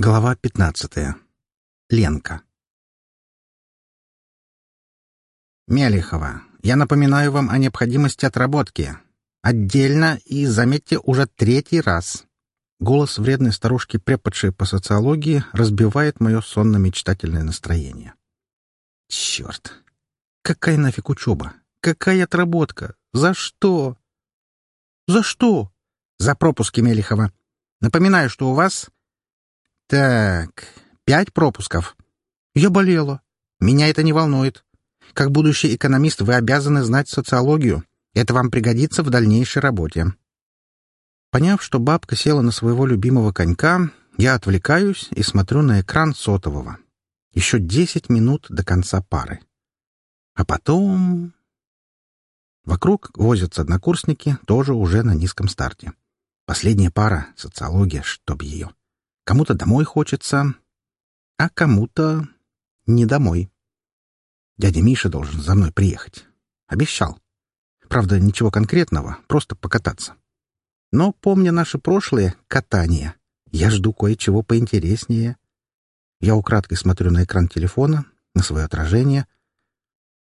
Глава пятнадцатая. Ленка. Мелихова, я напоминаю вам о необходимости отработки. Отдельно и, заметьте, уже третий раз. Голос вредной старушки, преподшей по социологии, разбивает мое сонно-мечтательное настроение. Черт! Какая нафиг учеба? Какая отработка? За что? За что? За пропуски Мелихова. Напоминаю, что у вас так, пять пропусков. Я болела. Меня это не волнует. Как будущий экономист вы обязаны знать социологию. Это вам пригодится в дальнейшей работе. Поняв, что бабка села на своего любимого конька, я отвлекаюсь и смотрю на экран сотового. Еще десять минут до конца пары. А потом... Вокруг возятся однокурсники, тоже уже на низком старте. Последняя пара — социология, чтоб ее. Кому-то домой хочется, а кому-то не домой. Дядя Миша должен за мной приехать. Обещал. Правда, ничего конкретного, просто покататься. Но, помня наше прошлое катание, я жду кое-чего поинтереснее. Я украдкой смотрю на экран телефона, на свое отражение.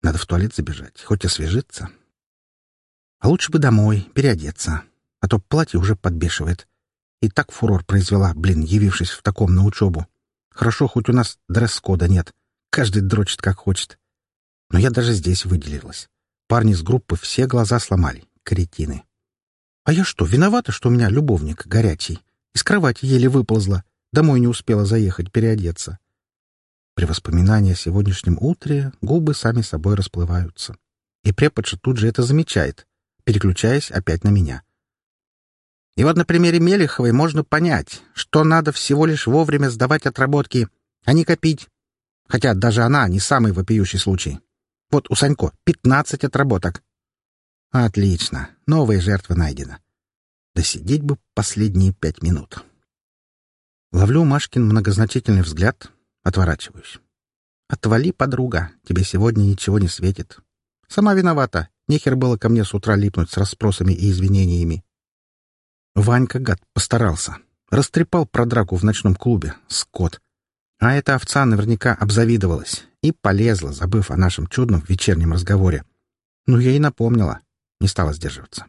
Надо в туалет забежать, хоть освежиться. А лучше бы домой, переодеться, а то платье уже подбешивает. И так фурор произвела, блин, явившись в таком на учебу. Хорошо, хоть у нас дресс-кода нет. Каждый дрочит как хочет. Но я даже здесь выделилась. Парни с группы все глаза сломали. Кретины. А я что, виновата, что у меня любовник горячий? Из кровати еле выползла. Домой не успела заехать, переодеться. При воспоминании о сегодняшнем утре губы сами собой расплываются. И преподша тут же это замечает, переключаясь опять на меня. И вот на примере Мелеховой можно понять, что надо всего лишь вовремя сдавать отработки, а не копить. Хотя даже она не самый вопиющий случай. Вот у Санько 15 отработок. Отлично, новая жертва найдена. Досидеть бы последние пять минут. Ловлю Машкин многозначительный взгляд, отворачиваюсь. «Отвали, подруга, тебе сегодня ничего не светит. Сама виновата, нехер было ко мне с утра липнуть с расспросами и извинениями. Ванька, гад, постарался. Растрепал про драку в ночном клубе. Скот. А эта овца наверняка обзавидовалась и полезла, забыв о нашем чудном вечернем разговоре. Ну, я и напомнила. Не стала сдерживаться.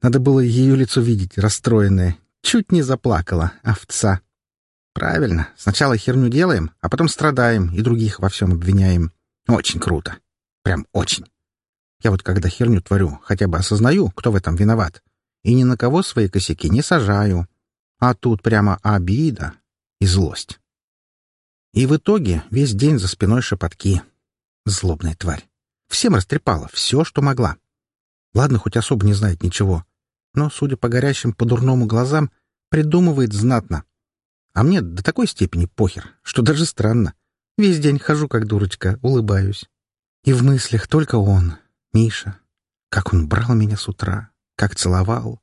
Надо было ее лицо видеть, расстроенное. Чуть не заплакала, овца. Правильно. Сначала херню делаем, а потом страдаем и других во всем обвиняем. Очень круто. Прям очень. Я вот когда херню творю, хотя бы осознаю, кто в этом виноват и ни на кого свои косяки не сажаю. А тут прямо обида и злость. И в итоге весь день за спиной шепотки. Злобная тварь. Всем растрепала все, что могла. Ладно, хоть особо не знает ничего. Но, судя по горящим по-дурному глазам, придумывает знатно. А мне до такой степени похер, что даже странно. Весь день хожу как дурочка, улыбаюсь. И в мыслях только он, Миша. Как он брал меня с утра, как целовал.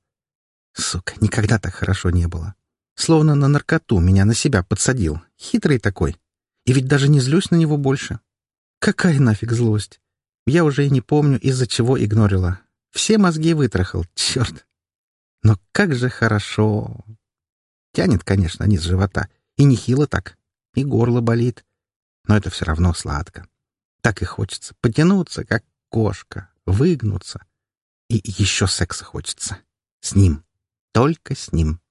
Сука, никогда так хорошо не было. Словно на наркоту меня на себя подсадил. Хитрый такой. И ведь даже не злюсь на него больше. Какая нафиг злость? Я уже и не помню, из-за чего игнорила. Все мозги вытрахал, черт. Но как же хорошо. Тянет, конечно, низ живота. И нехило так. И горло болит. Но это все равно сладко. Так и хочется потянуться, как кошка, выгнуться. И еще секса хочется. С ним. Только с ним.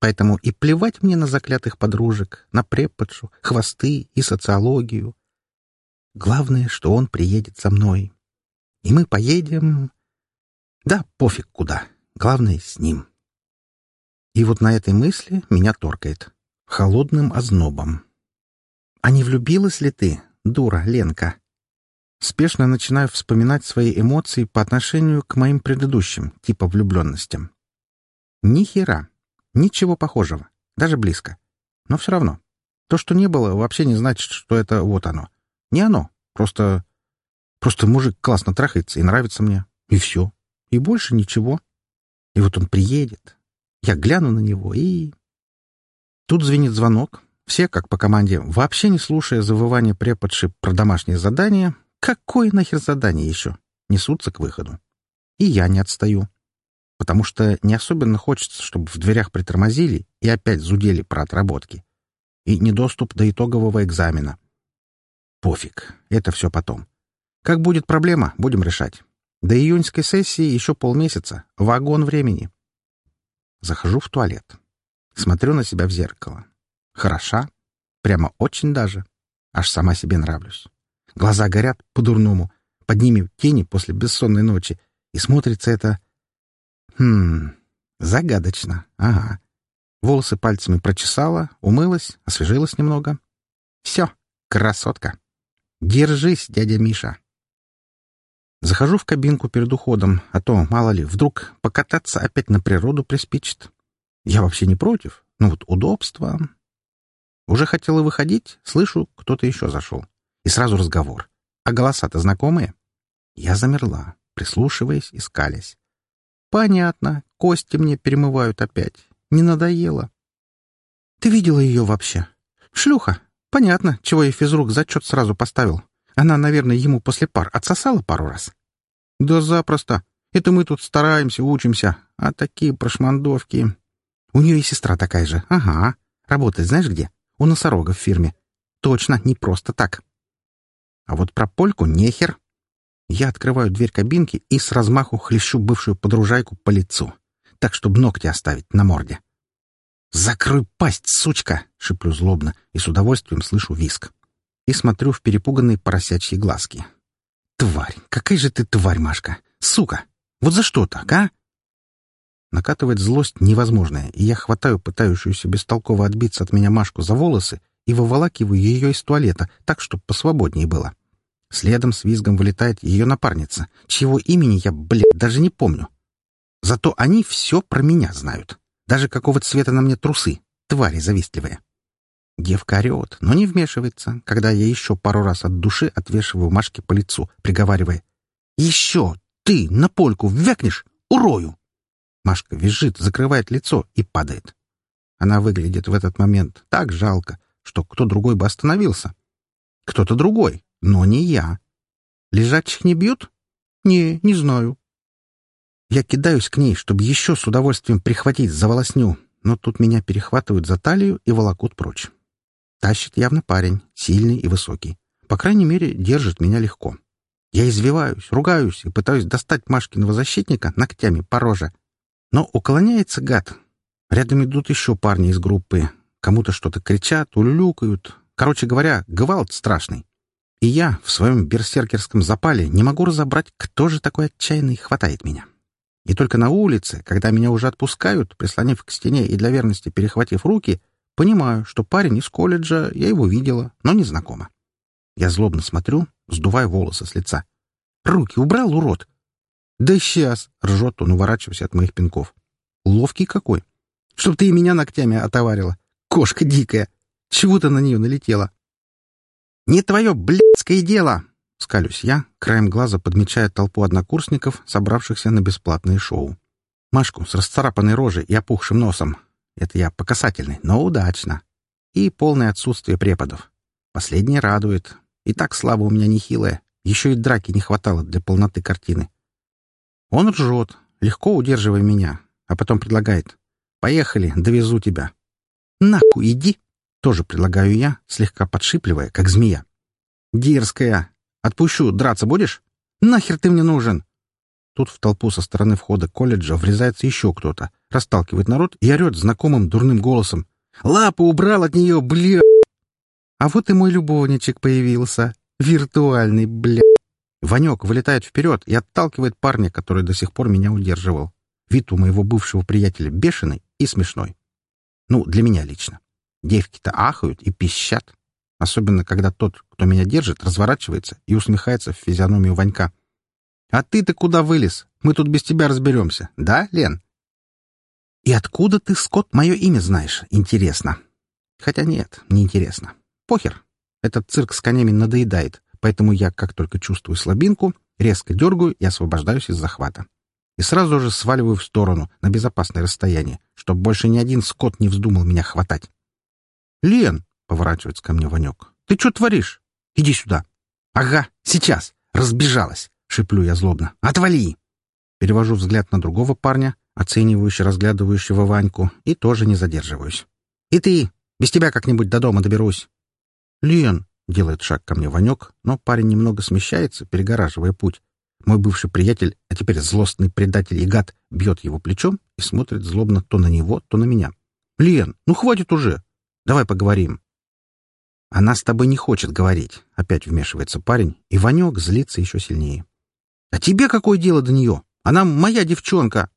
Поэтому и плевать мне на заклятых подружек, на преподшу, хвосты и социологию. Главное, что он приедет со мной. И мы поедем... Да, пофиг куда. Главное, с ним. И вот на этой мысли меня торкает. Холодным ознобом. А не влюбилась ли ты, дура Ленка? Спешно начинаю вспоминать свои эмоции по отношению к моим предыдущим, типа влюбленностям. Ни хера. Ничего похожего. Даже близко. Но все равно. То, что не было, вообще не значит, что это вот оно. Не оно. Просто... Просто мужик классно трахается и нравится мне. И все. И больше ничего. И вот он приедет. Я гляну на него и... Тут звенит звонок. Все, как по команде, вообще не слушая завывания преподши про домашнее задание, Какое нахер задание еще? Несутся к выходу. И я не отстаю. Потому что не особенно хочется, чтобы в дверях притормозили и опять зудели про отработки. и недоступ до итогового экзамена. Пофиг, это все потом. Как будет проблема, будем решать. До июньской сессии еще полмесяца. Вагон времени. Захожу в туалет. Смотрю на себя в зеркало. Хороша. Прямо очень даже. Аж сама себе нравлюсь. Глаза горят по-дурному. Под ними тени после бессонной ночи. И смотрится это... Хм... Загадочно. Ага. Волосы пальцами прочесала, умылась, освежилась немного. Все, красотка. Держись, дядя Миша. Захожу в кабинку перед уходом, а то, мало ли, вдруг покататься опять на природу приспичит. Я вообще не против. Ну вот удобство. Уже хотела выходить, слышу, кто-то еще зашел. И сразу разговор. А голоса-то знакомые? Я замерла, прислушиваясь и скалясь. Понятно, кости мне перемывают опять. Не надоело. Ты видела ее вообще? Шлюха. Понятно, чего я физрук зачет сразу поставил. Она, наверное, ему после пар отсосала пару раз. Да запросто. Это мы тут стараемся, учимся. А такие прошмандовки... У нее и сестра такая же. Ага. Работает знаешь где? У носорога в фирме. Точно, не просто так. А вот про польку нехер. Я открываю дверь кабинки и с размаху хлещу бывшую подружайку по лицу. Так, чтобы ногти оставить на морде. «Закрой пасть, сучка!» — шиплю злобно и с удовольствием слышу виск и смотрю в перепуганные поросячьи глазки. «Тварь! Какая же ты тварь, Машка! Сука! Вот за что так, а?» Накатывает злость невозможная, и я хватаю пытающуюся бестолково отбиться от меня Машку за волосы и выволакиваю ее из туалета так, чтобы посвободнее было. Следом с визгом вылетает ее напарница, чьего имени я, блядь, даже не помню. Зато они все про меня знают. Даже какого цвета на мне трусы, твари завистливые. Девка орет, но не вмешивается, когда я еще пару раз от души отвешиваю Машке по лицу, приговаривая «Еще! Ты на польку вякнешь! Урою!» Машка визжит, закрывает лицо и падает. Она выглядит в этот момент так жалко, что кто другой бы остановился. Кто-то другой, но не я. Лежачих не бьют? Не, не знаю. Я кидаюсь к ней, чтобы еще с удовольствием прихватить за волосню, но тут меня перехватывают за талию и волокут прочь. Тащит явно парень, сильный и высокий. По крайней мере, держит меня легко. Я извиваюсь, ругаюсь и пытаюсь достать Машкиного защитника ногтями по роже. Но уклоняется гад. Рядом идут еще парни из группы. Кому-то что-то кричат, улюлюкают. Короче говоря, гвалт страшный. И я в своем берсеркерском запале не могу разобрать, кто же такой отчаянный хватает меня. И только на улице, когда меня уже отпускают, прислонив к стене и для верности перехватив руки, Понимаю, что парень из колледжа, я его видела, но не знакома. Я злобно смотрю, сдувая волосы с лица. «Руки убрал, урод!» «Да сейчас!» — ржет он, уворачиваясь от моих пинков. «Ловкий какой! Чтоб ты и меня ногтями отоварила! Кошка дикая! Чего ты на нее налетела?» «Не твое блядское дело!» — скалюсь я, краем глаза подмечая толпу однокурсников, собравшихся на бесплатное шоу. Машку с расцарапанной рожей и опухшим носом, это я по касательной, но удачно. И полное отсутствие преподов. Последнее радует. И так слава у меня нехилая. Еще и драки не хватало для полноты картины. Он ржет, легко удерживая меня, а потом предлагает. «Поехали, довезу тебя». «Нахуй иди!» — тоже предлагаю я, слегка подшипливая, как змея. «Дерзкая! Отпущу, драться будешь? Нахер ты мне нужен?» Тут в толпу со стороны входа колледжа врезается еще кто-то, расталкивает народ и орет знакомым дурным голосом. «Лапу убрал от нее, бля!» А вот и мой любовничек появился. Виртуальный, бля. Ванек вылетает вперед и отталкивает парня, который до сих пор меня удерживал. Вид у моего бывшего приятеля бешеный и смешной. Ну, для меня лично. Девки-то ахают и пищат. Особенно, когда тот, кто меня держит, разворачивается и усмехается в физиономию Ванька. «А ты-то куда вылез? Мы тут без тебя разберемся. Да, Лен?» «И откуда ты, Скотт, мое имя знаешь? Интересно». «Хотя нет, не интересно. Похер. Этот цирк с конями надоедает, поэтому я, как только чувствую слабинку, резко дергаю и освобождаюсь из захвата. И сразу же сваливаю в сторону, на безопасное расстояние, чтобы больше ни один Скотт не вздумал меня хватать. «Лен!» — поворачивается ко мне Ванек. «Ты что творишь? Иди сюда!» «Ага, сейчас!» Разбежалась. — шиплю я злобно. «Отвали!» Перевожу взгляд на другого парня, оценивающе разглядывающего Ваньку, и тоже не задерживаюсь. «И ты! Без тебя как-нибудь до дома доберусь». «Лен!» — делает шаг ко мне Ванек, но парень немного смещается, перегораживая путь. Мой бывший приятель, а теперь злостный предатель и гад, бьет его плечом и смотрит злобно то на него, то на меня. «Лен, ну хватит уже! Давай поговорим!» «Она с тобой не хочет говорить», — опять вмешивается парень, и Ванек злится еще сильнее. «А тебе какое дело до нее? Она моя девчонка!»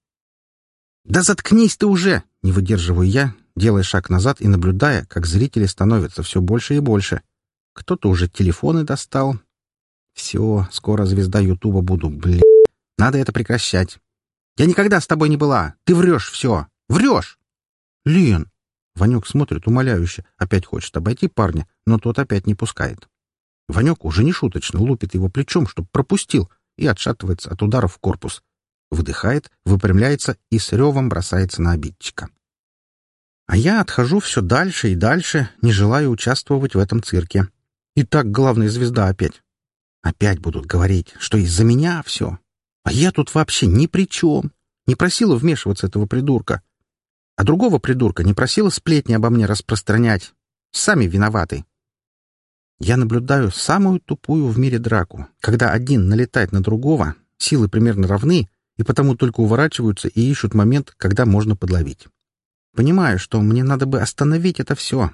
«Да заткнись ты уже!» — не выдерживаю я, делая шаг назад и наблюдая, как зрители становятся все больше и больше. Кто-то уже телефоны достал. Все, скоро звезда Ютуба буду, блин. Надо это прекращать. Я никогда с тобой не была. Ты врешь все. Врешь! Лен! Ванек смотрит умоляюще, опять хочет обойти парня, но тот опять не пускает. Ванек уже не шуточно лупит его плечом, чтоб пропустил, и отшатывается от ударов в корпус. Выдыхает, выпрямляется и с ревом бросается на обидчика. А я отхожу все дальше и дальше, не желая участвовать в этом цирке. И так главная звезда опять. Опять будут говорить, что из-за меня все. А я тут вообще ни при чем. Не просила вмешиваться этого придурка. А другого придурка не просила сплетни обо мне распространять. Сами виноваты. Я наблюдаю самую тупую в мире драку, когда один налетает на другого, силы примерно равны, и потому только уворачиваются и ищут момент, когда можно подловить. Понимаю, что мне надо бы остановить это все.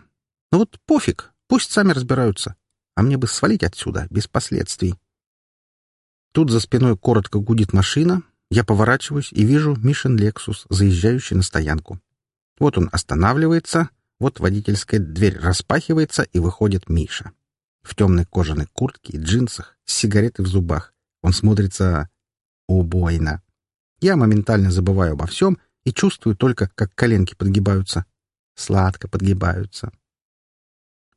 Но вот пофиг, пусть сами разбираются. А мне бы свалить отсюда, без последствий. Тут за спиной коротко гудит машина. Я поворачиваюсь и вижу Мишин Лексус, заезжающий на стоянку. Вот он останавливается, вот водительская дверь распахивается, и выходит Миша. В темной кожаной куртке и джинсах, с сигаретой в зубах. Он смотрится убойно. Я моментально забываю обо всем и чувствую только, как коленки подгибаются. Сладко подгибаются.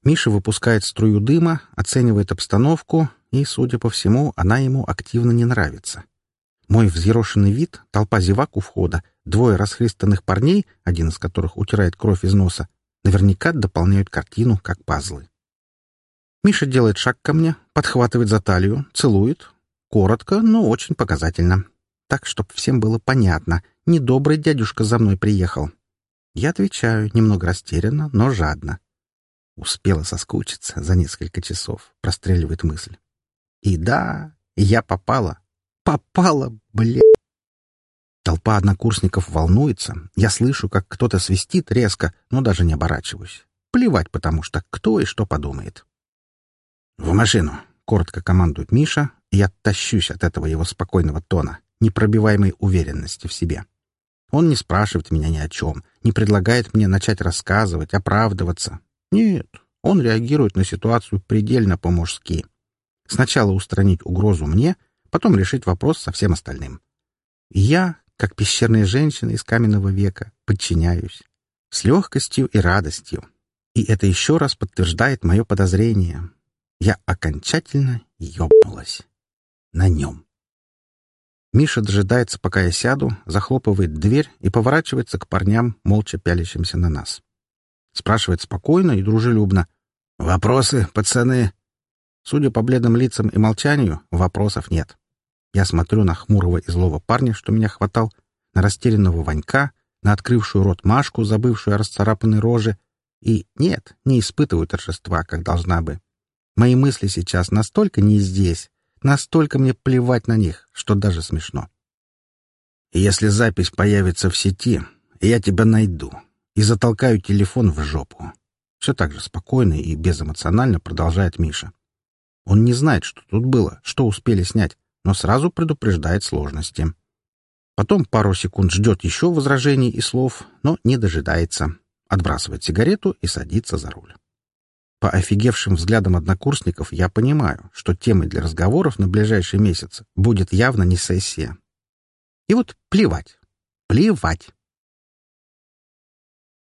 Миша выпускает струю дыма, оценивает обстановку, и, судя по всему, она ему активно не нравится. Мой взъерошенный вид, толпа зевак у входа, двое расхристанных парней, один из которых утирает кровь из носа, наверняка дополняют картину, как пазлы. Миша делает шаг ко мне, подхватывает за талию, целует. Коротко, но очень показательно. Так, чтобы всем было понятно — Недобрый дядюшка за мной приехал. Я отвечаю, немного растерянно, но жадно. Успела соскучиться за несколько часов, простреливает мысль. И да, я попала. Попала, блядь. Толпа однокурсников волнуется. Я слышу, как кто-то свистит резко, но даже не оборачиваюсь. Плевать, потому что кто и что подумает. «В машину!» — коротко командует Миша, и я тащусь от этого его спокойного тона, непробиваемой уверенности в себе. Он не спрашивает меня ни о чем, не предлагает мне начать рассказывать, оправдываться. Нет, он реагирует на ситуацию предельно по-мужски. Сначала устранить угрозу мне, потом решить вопрос со всем остальным. Я, как пещерная женщина из каменного века, подчиняюсь. С легкостью и радостью. И это еще раз подтверждает мое подозрение. Я окончательно ёбнулась. На нем. Миша дожидается, пока я сяду, захлопывает дверь и поворачивается к парням, молча пялящимся на нас. Спрашивает спокойно и дружелюбно. «Вопросы, пацаны?» Судя по бледным лицам и молчанию, вопросов нет. Я смотрю на хмурого и злого парня, что меня хватал, на растерянного Ванька, на открывшую рот Машку, забывшую о расцарапанной роже, и нет, не испытываю торжества, как должна бы. Мои мысли сейчас настолько не здесь, Настолько мне плевать на них, что даже смешно. Если запись появится в сети, я тебя найду и затолкаю телефон в жопу. Все так же спокойно и безэмоционально продолжает Миша. Он не знает, что тут было, что успели снять, но сразу предупреждает сложности. Потом пару секунд ждет еще возражений и слов, но не дожидается. Отбрасывает сигарету и садится за руль. По офигевшим взглядам однокурсников я понимаю, что темой для разговоров на ближайший месяц будет явно не сессия. И вот плевать. Плевать.